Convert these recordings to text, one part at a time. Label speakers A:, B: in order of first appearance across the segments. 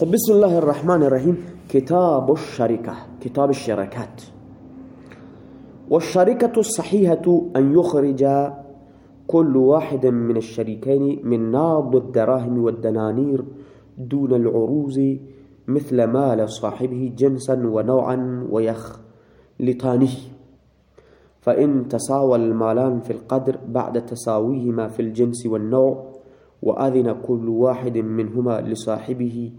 A: خب بسم الله الرحمن الرحیم کتاب الشرکه کتاب الشرکت والشركة الصحيحة أن يخرج كل واحد من الشريكين من ناض الدراهم والدنانير دون العروض مثل مال صاحبه جنسا ونوعا ويخلطانه. فإن تساوى المالان في القدر بعد تساويهما في الجنس والنوع وأذن كل واحد منهما لصاحبه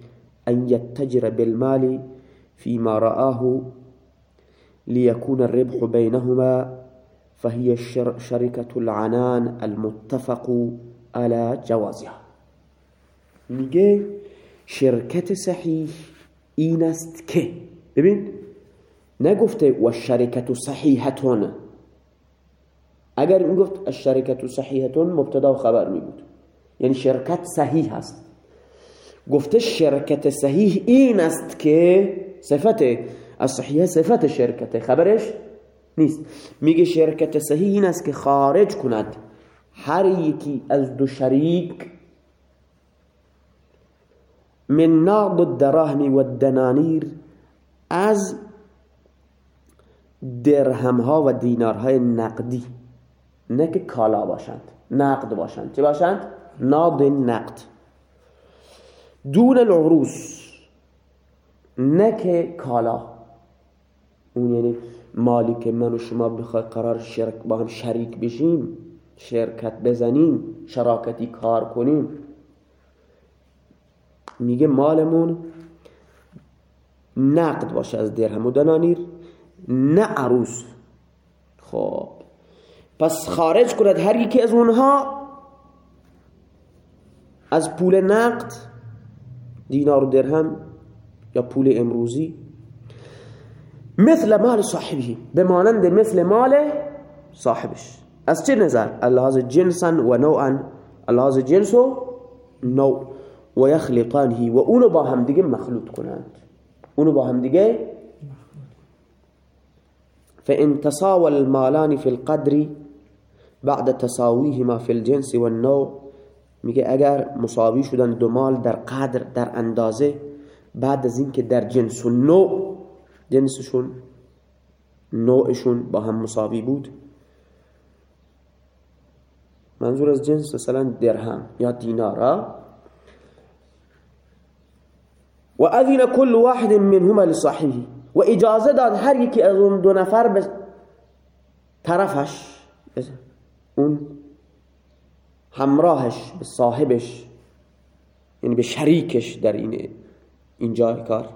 A: أن يتجر بالمال فيما رآه ليكون الربح بينهما فهي شركة العنان المتفق على جوازها. میگه شرکت صحیح این است که ببین نگفته و شرکت صحیحتون اگر میگفت الشرکت صحیحتون مبتدأ و خبر می بود یعنی شرکت صحیح گفته شرکت صحیح این است که صفت الصحیح صفت شرکت خبرش نیست. میگه شرکت صحیح این است که خارج کند. هر یکی از دو شریک من نقد الدراهم و الدنانیر از درهم ها و دینارهای نقدی. نه که کالا باشند نقد باشند. چه باشند؟ ناد نقد. دون العروس نه که کالا. اون یعنی مالی که من و شما بخواد قرار شرک با هم شریک بشیم شرکت بزنیم شراکتی کار کنیم. میگه مالمون نقد باشه از درهم و دنانیر نه عروس. خب. پس خارج کند هر یکی از اونها از پول نقد دینار و درهم یا پول امروزی مثل مال صاحبه. بمانند مثل مال صاحبش. از چه نظر؟ اللحاظ جنسا و نوعا اللحاظ جنس و نوع. و یخلطانه و اونو با هم دیگه مخلوط کنند. اونو با هم دیگه فإن تساوى المالان في القدر بعد تساويهما في الجنس والنوع میگه اگر مساوی شدن دو مال در قدر در اندازه بعد از اینکه در جنس و نوع جنسشون نوعشون با هم مساوی بود منظور از جنس مثلا درهم یا دینارا و اذن كل واحد منهما لصاحبه. و اجازه داد هر یکی از اون دو نفر به طرفش اون همراهش به صاحبش یعنی به شریکش در این اینجا کار.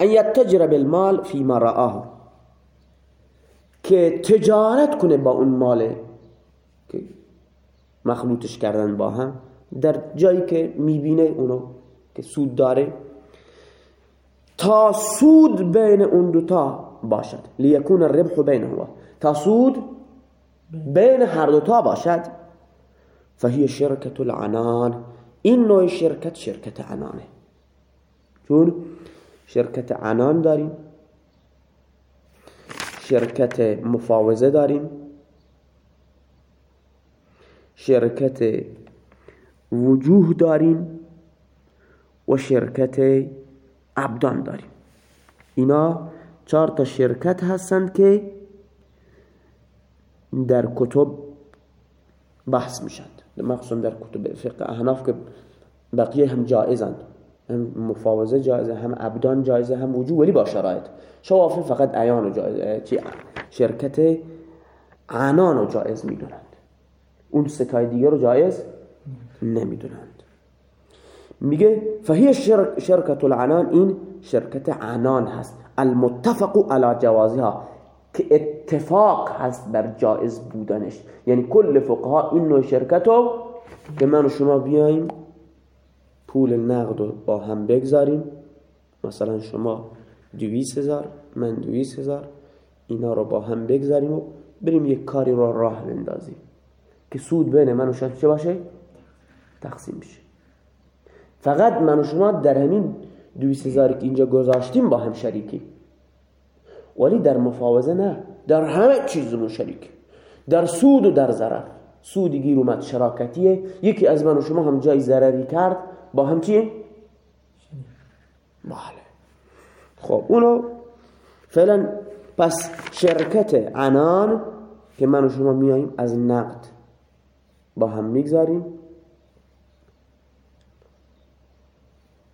A: ان یتجر بالمال فیما رآه. که تجارت کنه با اون مال که مخلوطش کردن با هم در جایی که می‌بینه اونو که سود داره تا سود بین اون دوتا باشد. لیکون الربح بینهما. تا سود بین هر دوتا باشد فهي شرکت العنان. این نوع شرکت شرکت عنانه. چون شرکت عنان داریم. شرکت مفاوضه داریم. شرکت وجوه داریم و شرکت ابدان داریم. اینا چهار تا شرکت هستند که در کتب بحث میشند مخصوصا در کتب فقه احناف که بقیه هم جائزند هم مفاوضه جایزه هم ابدان جایزه هم وجوه ولی با شرایط شوافی فقط عیان و جایزه شرکت عنان رو جایز می‌دونند. اون ستای دیگه رو جایز نمی‌دونند. میگه فهی شرک شرکت العنان این شرکت عنان هست. المتفق على جوازها. که اتفاق هست بر جایز بودنش. یعنی کل فقها این نوع شرکت رو که من و شما بیاییم پول نقد رو با هم بگذاریم. مثلا شما دویس هزار من دویس هزار اینا رو با هم بگذاریم و بریم یک کاری رو راه بندازیم. که سود بین من و شما چه باشه؟ تقسیم بشه. فقط من و شما در همین دویس هزار که اینجا گذاشتیم با هم شریکی ولی در مفاوضه نه. در همه چیزمون شریک. در سود و در ضرر. سودی گیر اومد شراکتیه. یکی از من و شما هم جای ضرری کرد. با هم چیه؟ بله. خب اونو فعلا پس شرکت عنان که من و شما میاییم از نقد با هم می‌گذاریم.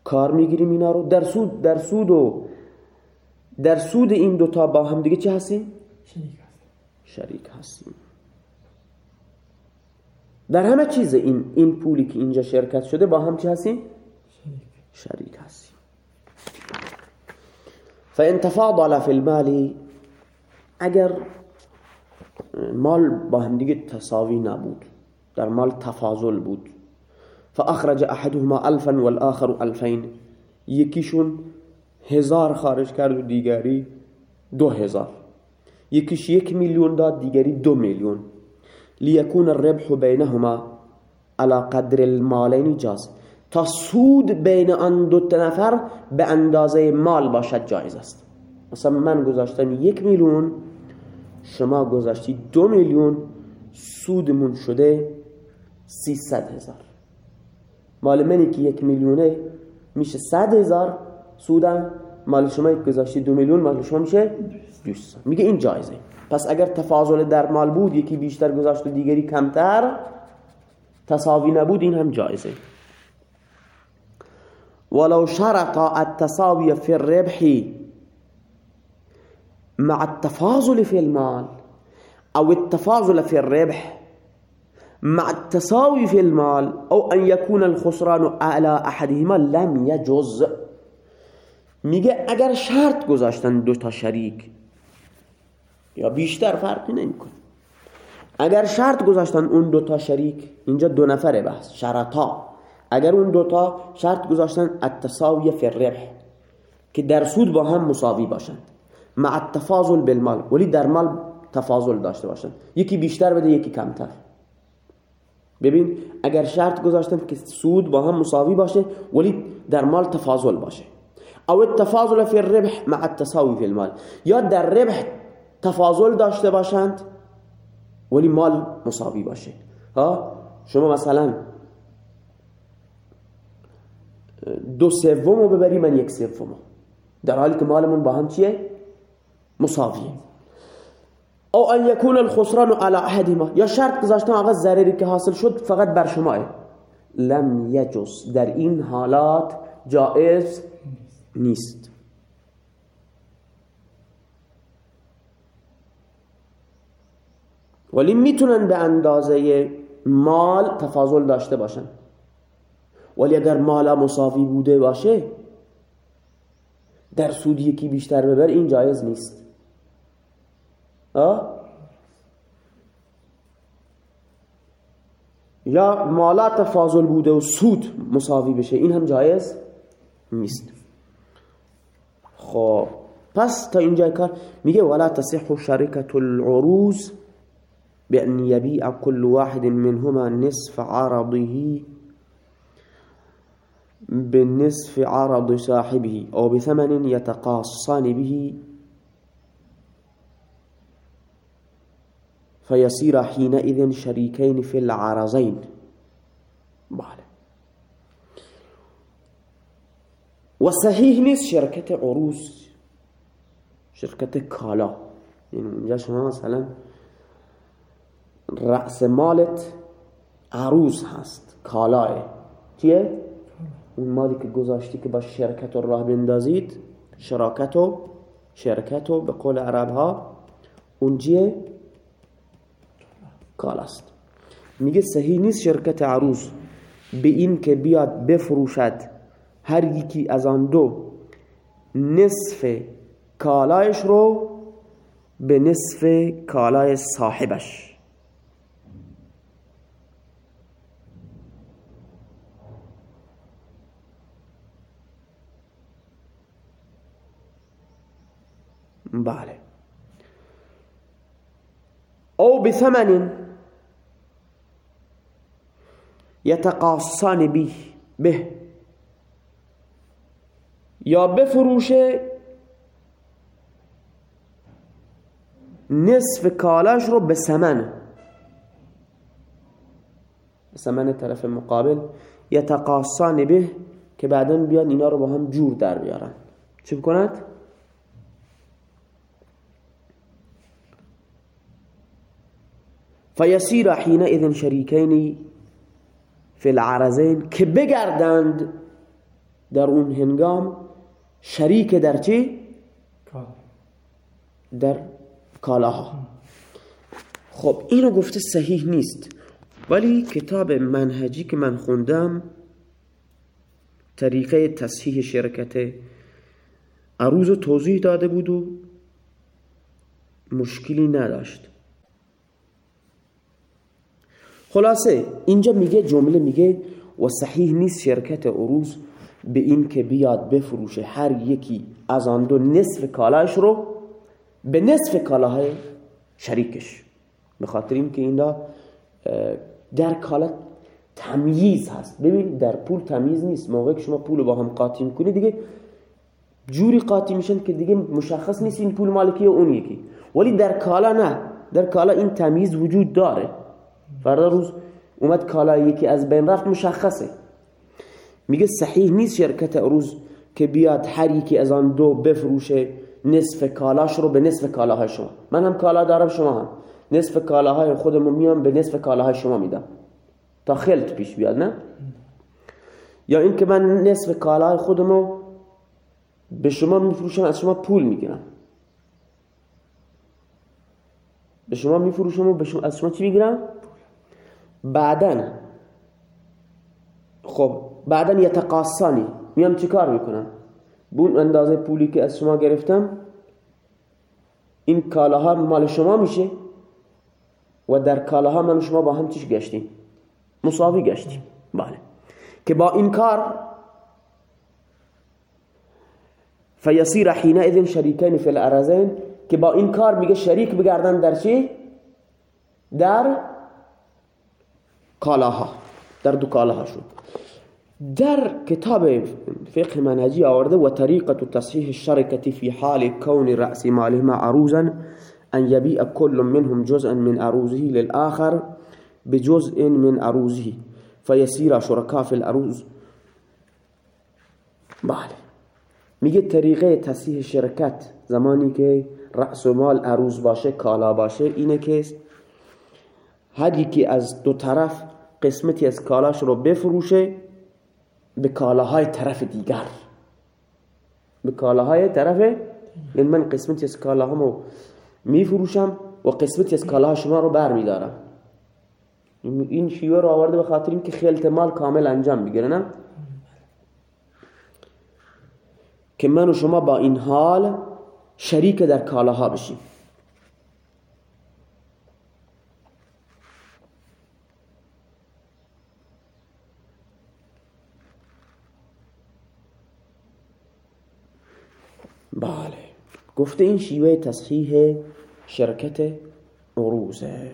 A: کار می‌گیریم اینا رو. در سود در سود و در سود این دوتا با هم دیگه چی هستیم؟ شریک هستیم در همه چیز این این پولی که اینجا شرکت شده با هم چی هستیم؟ شریک هستیم فان تفاضل فی المال اگر مال با هم دیگه تساوی نبود در مال تفاضل بود فاخرج احدهما الفا والآخر الفین یکیشون هزار خارج کرد و دیگری دو هزار. یکیش یک میلیون داد دیگری دو میلیون. لیکون الربح بینهما على قدر المالین جاز. تا سود بین آن دو نفر به اندازه مال باشد جایز است. مثلا من گذاشتم یک میلیون شما گذاشتی دو میلیون سودمون شده سیصد هزار. مال منی که یک میلیونه میشه صد هزار سودم مال شما گذاشتی دو میلیون مال شما میشه دوست میگه این جایزه. پس اگر تفاضل در مال بود یکی بیشتر گذاشت و دیگری کمتر تساوی نبود این هم جایزه. ولو شرط التساوی في الربح مع التفاضل في المال او التفاضل في الربح مع التساوي في المال او ان يكون الخسران على احدهما لم يجوز میگه اگر شرط گذاشتن دو تا شریک یا بیشتر فرقی نمی‌کنه. اگر شرط گذاشتن اون دو تا شریک اینجا دو نفره بحث شرطا. اگر اون دو تا شرط گذاشتن التساوی فی الربح که در سود با هم مساوی باشند. مع التفاضل بالمال ولی در مال تفاضل داشته باشند. یکی بیشتر بده یکی کمتر. ببین اگر شرط گذاشتن که سود با هم مساوی باشه ولی در مال تفاضل باشه. او التفاضل فی الربح مع التساوی فی المال. یا در ربح تفاضل داشته باشند ولی مال مساوی باشه. ها؟ شما مثلا دو سومو ببری من یک سومو. در حالی که مالمون با هم چیه؟ مساویه. او ان یکون الخسران على احدهما. یا شرط گذاشتن آقا ضرری که حاصل شد فقط بر شما لم یجوز. در این حالات جائز نیست. ولی می‌تونن به اندازه مال تفاضل داشته باشن. ولی اگر مال مساوی بوده باشه در سود یکی بیشتر ببر این جایز نیست. آه؟ یا مالا تفاضل بوده و سود مساوی بشه این هم جایز نیست. خب. پس تا اینجا کار میگه ولا تصح شرکت العروض بأن يبيع كل واحد منهما نصف عرضه بالنصف عرض صاحبه أو بثمن يتقاصان به فيصير حينئذ شريكين في العرضين. وصحيح نیست شركة عروس شركة کالا يعني اینجا شما مثلا رأس مالت عروس هست کالاه چیه؟ اون مالی که گذاشتی که با شرکت راه بندازید شراکت و شرکت و به قول عرب ها اون چیه؟ کالاست میگه صحیح نیست شرکت عروس به این که بیاد بفروشد هر یکی از آن دو نصف کالایش رو به نصف کالای صاحبش. بله. او بثمن یتقاصان به به یا بفروشه نصف کالاش رو به سمن سمن طرف مقابل. یتقاصان به که بعدا بیان اینا رو با هم جور در بیارن. چه بکند؟ فیسیر حین اذن شریکینی فی العرزین که بگردند در اون هنگام شریک در چی؟ در کالاها. خب اینو گفته صحیح نیست. ولی کتاب منهجی که من خوندم طریقه تصحیح شرکت عروض توضیح داده بود و مشکلی نداشت. خلاصه اینجا میگه جمله میگه و صحیح نیست شرکت عروض به این که بیاد بفروشه هر یکی از آن دو نصف کالاش رو به نصف کالاهای شریکش. به خاطر اینکه اینا در کالا تمییز هست. ببین در پول تمیز نیست. موقعی که شما پول با هم قاطی می‌کنی دیگه جوری قاطی میشن که دیگه مشخص نیست این پول مالکی اون یکی. ولی در کالا نه. در کالا این تمیز وجود داره. فردا روز اومد کالا یکی از بین رفت مشخصه. میگه صحیح نیست شرکت روز که بیاد هر یکی از آن دو بفروشه نصف کالاش رو به نصف کالاهای شما. من هم کالا دارم شما هم. نصف کالاهای خودمون میام به نصف کالاهای شما میدم. تا خلط پیش بیاد نه؟ یا اینکه من نصف کالاهای خودمو به شما میفروشم از شما پول می‌گیرم. به شما میفروشم و به شما از شما چی می‌گیرم؟ بعدا. خب بعدا یتقاسانی. میام چیکار می‌کنم؟ بون اندازه پولی که از شما گرفتم این کالاها مال شما میشه و در کالاها من شما با هم چیش گشتیم؟ مساوی گشتیم. بله. که با این کار فیصیر حینئذ شریکین فی الارزین که با این کار میگه شریک بگردن در چی؟ در کالاها. در دو کالاها شد. در کتاب فقه منهجی آورده و طریقة تصحیح الشركة في حال كون رأس مالهما عروزا أن يبيع كل منهم جزءا من عروزه للآخر بجزء من عروزه فيسير شركاء في العروز بله. میگه طریقه تصحیح شرکت زمانی که رأس مال عروض باشه کالا باشه اینه که هر یکی از دو طرف قسمتی از کالاش رو بفروشه به کالاهای طرف دیگر. به کالاهای طرف یعنی من قسمتی از کالاهامو میفروشم و قسمتی از کالاها شما رو بر میدارم این شیوه رو آورده به خاطر اینکه خیلت مال کامل انجام بگیره نه؟ که من و شما با این حال شریک در کالاها بشیم. بله. گفته این شیوه تصحیح شرکت عروزه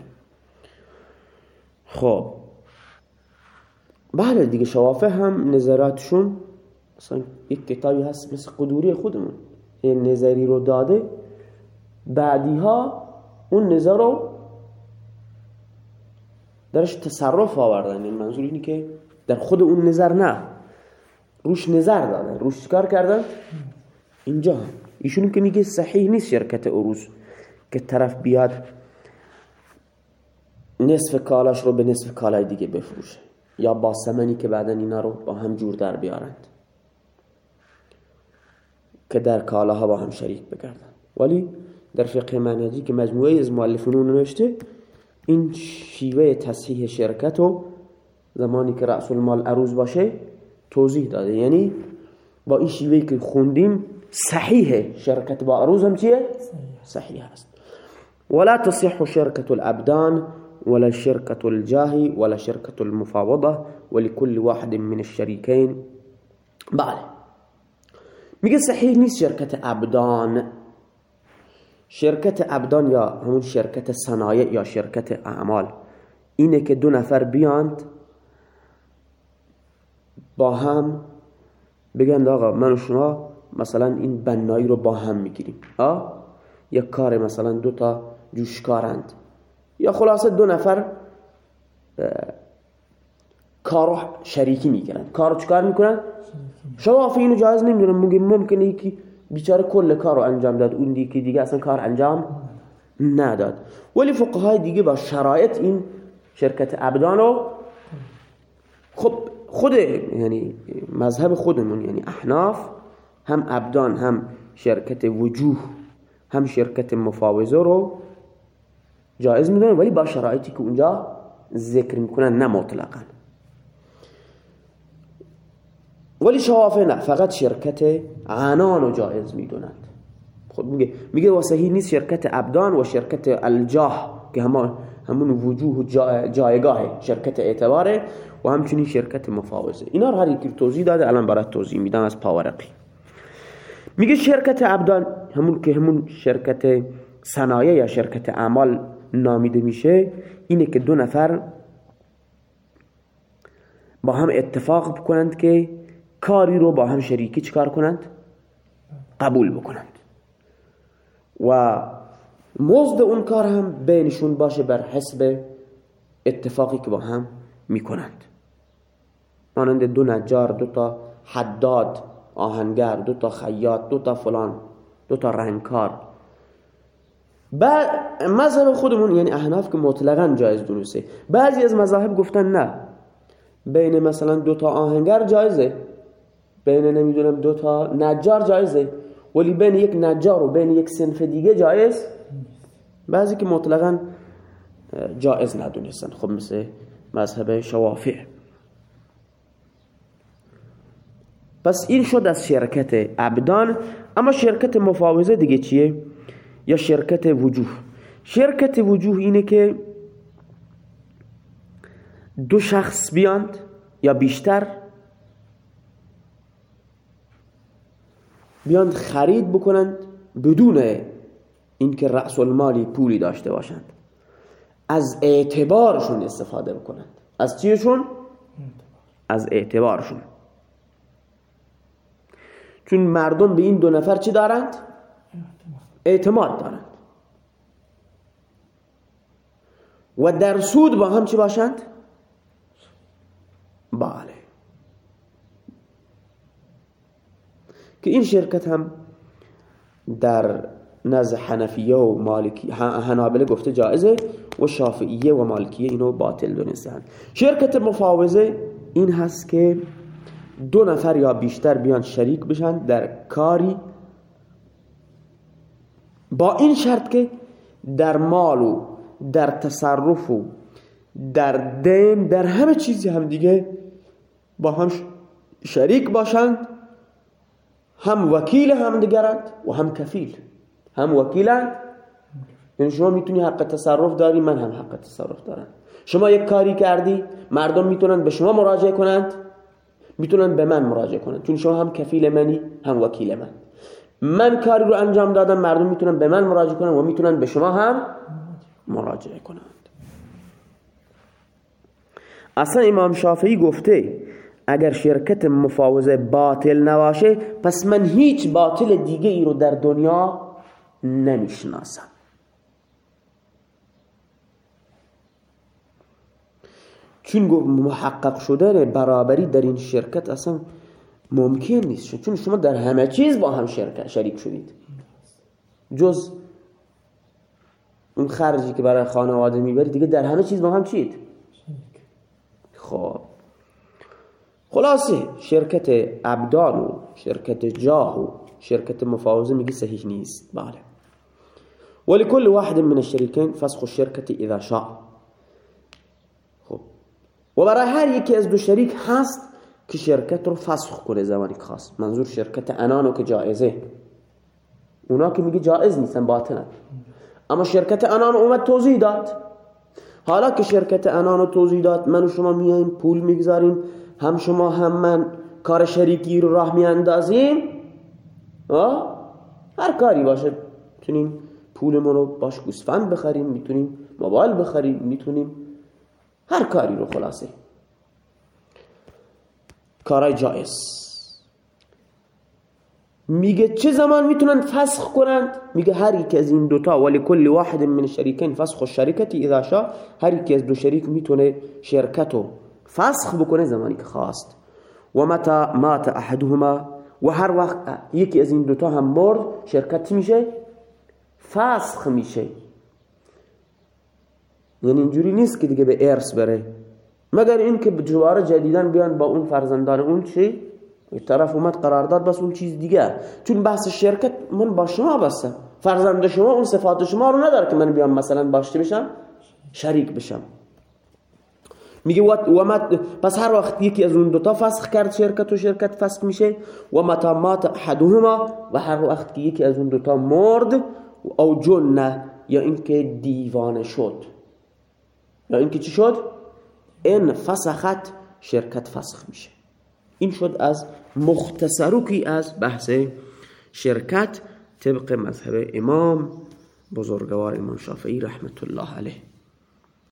A: خب. بله دیگه شوافه هم نظراتشون مثلا یک کتابی هست مثل قدوری خودمون. این نظری رو داده. بعدی ها اون نظر رو درش تصرف آوردن. این منظور اینی که در خود اون نظر نه. روش نظر دادن. روش کار کردن؟ اینجا ایشون که میگه صحیح نیست شرکت عروض که طرف بیاد نصف کالاش رو به نصف کالای دیگه بفروشه. یا با سمنی که بعدا اینا رو با هم جور در بیارند. که در کالاها با هم شریک بگردن. ولی در فقه منهجی که مجموعه از مؤلفون نوشته این شیوه تصحیح شرکت و زمانی که رأس المال عروض باشه توضیح داده. یعنی با این شیوه که خوندیم صحیح شركة بعروز هم چیه؟ صحیح هست ولا تصح شركة الأبدان ولا شركة الجاه ولا شركة المفاوضة ولكل واحد من الشريكين. بله میگه صحیح نیست شرکت أبدان. شرکت أبدان یا همون شرکت صنایع یا شرکت أعمال. اینه که دو نفر بیاند با هم بگند آقا من و شما مثلا این بنایی رو با هم می‌گیریم. آه یک کار مثلا دو تا جوشکارند. یا خلاصه دو نفر کارو شریکی می‌کنن کارو چکار می‌کنن؟ شوافی اینو جایز نمی‌دونم. میگه ممکنه یکی بیچاره کل کار رو انجام داد اون دیگه دیگه اصلا کار انجام نداد. ولی فقهای دیگه با شرایط این شرکت ابدان رو خب خود یعنی مذهب خودمون یعنی احناف هم ابدان هم شرکت وجوه هم شرکت مفاوضه رو جایز می‌دونن ولی با شرایطی که اونجا ذکر می‌کنن نه مطلقا. ولی شوافه نه فقط شرکت عنان رو جایز می‌دونند. خود میگه میگه واسهی نیست شرکت ابدان و شرکت الجاه که همون وجوه جایگاه شرکت اعتباره و همچنین شرکت مفاوضه. اینا رو هر توضیح داده الان برای توضیح میدم از پاورقی. میگه شرکت ابدان همون که همون شرکت صنایع یا شرکت اعمال نامیده میشه اینه که دو نفر با هم اتفاق بکنند که کاری رو با هم شریکی چکار کنند؟ قبول بکنند. و مزد اون کار هم بینشون باشه بر حسب اتفاقی که با هم می‌کنند. مانند دو نجار دو تا حداد. آهنگر دو تا خیاط دو تا فلان دو تا رنگکار. بعد مذهب خودمون یعنی احناف که مطلقا جایز دونسته. بعضی از مذاهب گفتن نه. بین مثلا دو تا آهنگر جایزه. بین نمی‌دونم دو تا نجار جایزه. ولی بین یک نجار و بین یک سنف دیگه جایز. بعضی که مطلقا جایز ندونستن. خب مثل مذهب شوافع پس این شد از شرکت ابدان اما شرکت مفاوضه دیگه چیه؟ یا شرکت وجوه؟ شرکت وجوه اینه که دو شخص بیاند یا بیشتر بیاند خرید بکنند بدون اینکه رأس المالی پولی داشته باشند. از اعتبارشون استفاده بکنند. از چیشون؟ از اعتبارشون. چون مردم به این دو نفر چی دارند؟ اعتماد دارند و در سود با هم چی باشند؟ بله که این شرکت هم در نزد حنفیه و مالکی حنابله گفته جایزه و شافعیه و مالکیه اینو باطل دونستن شرکت مفاوضه این هست که دو نفر یا بیشتر بیان شریک بشن در کاری با این شرط که در مال و در تصرف و در دین در همه چیزی هم دیگه با هم شریک باشند هم وکیل هم دیگرند و هم کفیل. هم وکیلند. یعنی شما می‌تونی حق تصرف داری من هم حق تصرف دارم. شما یک کاری کردی مردم می‌تونن به شما مراجعه کنند. می‌تونن به من مراجعه کنند چون شما هم کفیل منی هم وکیل من. من کاری رو انجام دادم مردم می‌تونن به من مراجعه کنند و می‌تونن به شما هم مراجعه کنند اصلا امام شافعی گفته اگر شرکت مفاوضه باطل نباشه پس من هیچ باطل دیگه ای رو در دنیا نمی‌شناسم. چون محقق شده برابری در این شرکت اصلا ممکن نیست. چون شما در همه چیز با هم شرکت شریک شدید. جز اون خرجی که برای خانواده می‌برید دیگه در همه چیز با هم چید خب. خلاصه شرکت ابدان و شرکت جاه و شرکت مفاوضه میگه صحیح نیست. بله. ولكل واحد من الشريكين فسخ الشركة اذا شاء. و برای هر یکی از دو شریک هست که شرکت رو فسخ کنه زمانی که خواست. منظور شرکت انانو که جایزه. اونا که میگه جایز نیستن باطنن. اما شرکت انانو اومد توضیح داد. حالا که شرکت انانو توضیح داد من و شما میایم پول می‌گذاریم هم شما هم من کار شریکی رو راه میاندازیم. هر کاری باشه. می‌تونیم پولمون رو باش گوسفند بخریم می‌تونیم موبایل بخریم می‌تونیم هر کاری رو خلاصه. کارای جایز. میگه چه زمان می‌تونن فسخ کنند؟ میگه هر یک از این دوتا ولی کل واحد من الشریکین فسخ الشرکتی اذا شا هر یک از دو شریک می‌تونه شرکتو فسخ بکنه زمانی که خواست. و متا مات احدهما؟ و هر وقت یکی از این دوتا هم مرد شرکت میشه؟ فسخ میشه. یعنی اینجوری نیست که دیگه به ارث بره. مگر اینکه جوار جدیدن بیان با اون فرزندان اون چی؟ طرف اومد قرارداد بس اون چیز دیگه. چون بحث شرکت من با شما بسته فرزند شما اون صفات شما رو نداره که من بیام مثلا باشته بشم شریک بشم. میگه و مت پس هر وقت یکی از اون دوتا فسخ کرد شرکت و شرکت فسخ میشه و متا مات احدهما و هر وقت یکی از اون دوتا مرد او جنه یا اینکه دیوانه شد. یا اینکه چی شد؟ این فسخت شرکت فسخ میشه. این شد از مختصروکی از بحث شرکت طبق مذهب امام بزرگوار امام شافعی رحمت الله علیه.